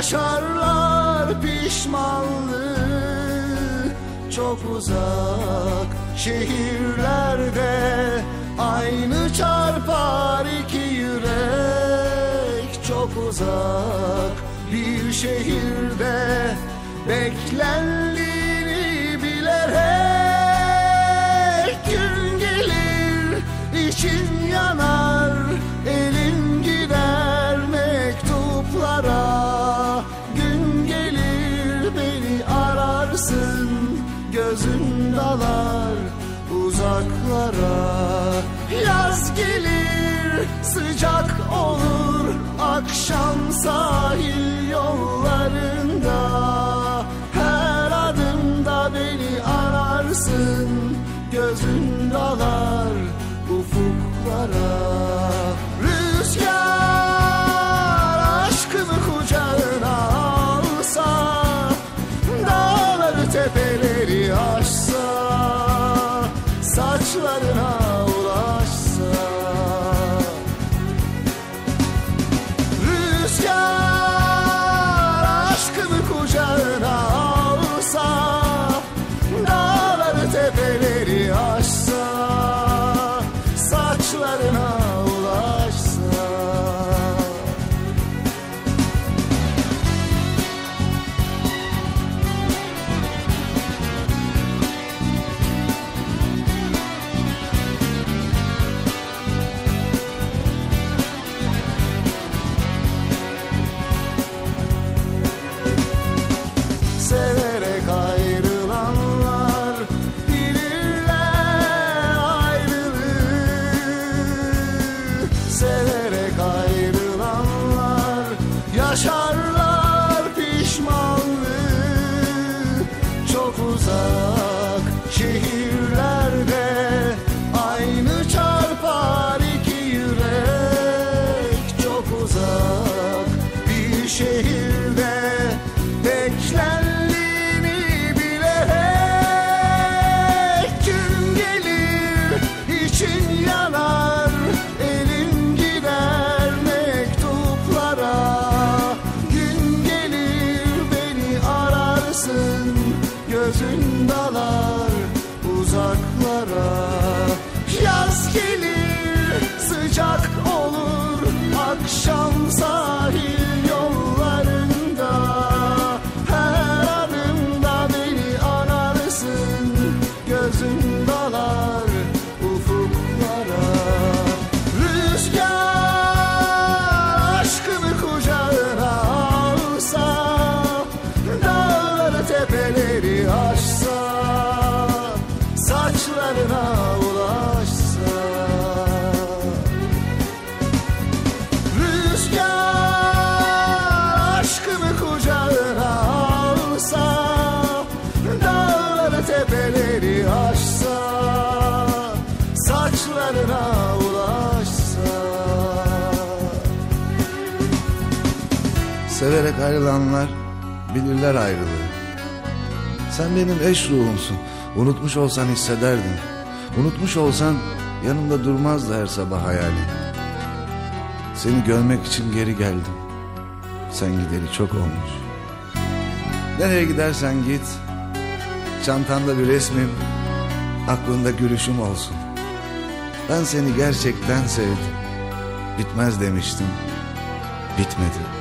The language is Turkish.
Yaşarlar pişmanlığı Çok uzak şehirlerde Aynı çarpar iki yürek. Çok uzak bir şehirde Beklendiğini uzaklara. Yaz gelir sıcak olur Akşam sahil yollarında. Her adımda beni ararsın Gözün dalar ufuklara ulaşsa. Rüzgar Çok uzak Saçlarına ulaşsa Severek ayrılanlar bilirler ayrılığı. Sen benim eş ruhumsun. Unutmuş olsan hissederdin. Unutmuş olsan yanımda durmazdı her sabah hayalin. Seni görmek için geri geldim. Sen gideri çok olmuş. Nereye gidersen git. Çantanda bir resmim, aklında gülüşüm olsun. Ben seni gerçekten sevdim. Bitmez demiştim. Bitmedi.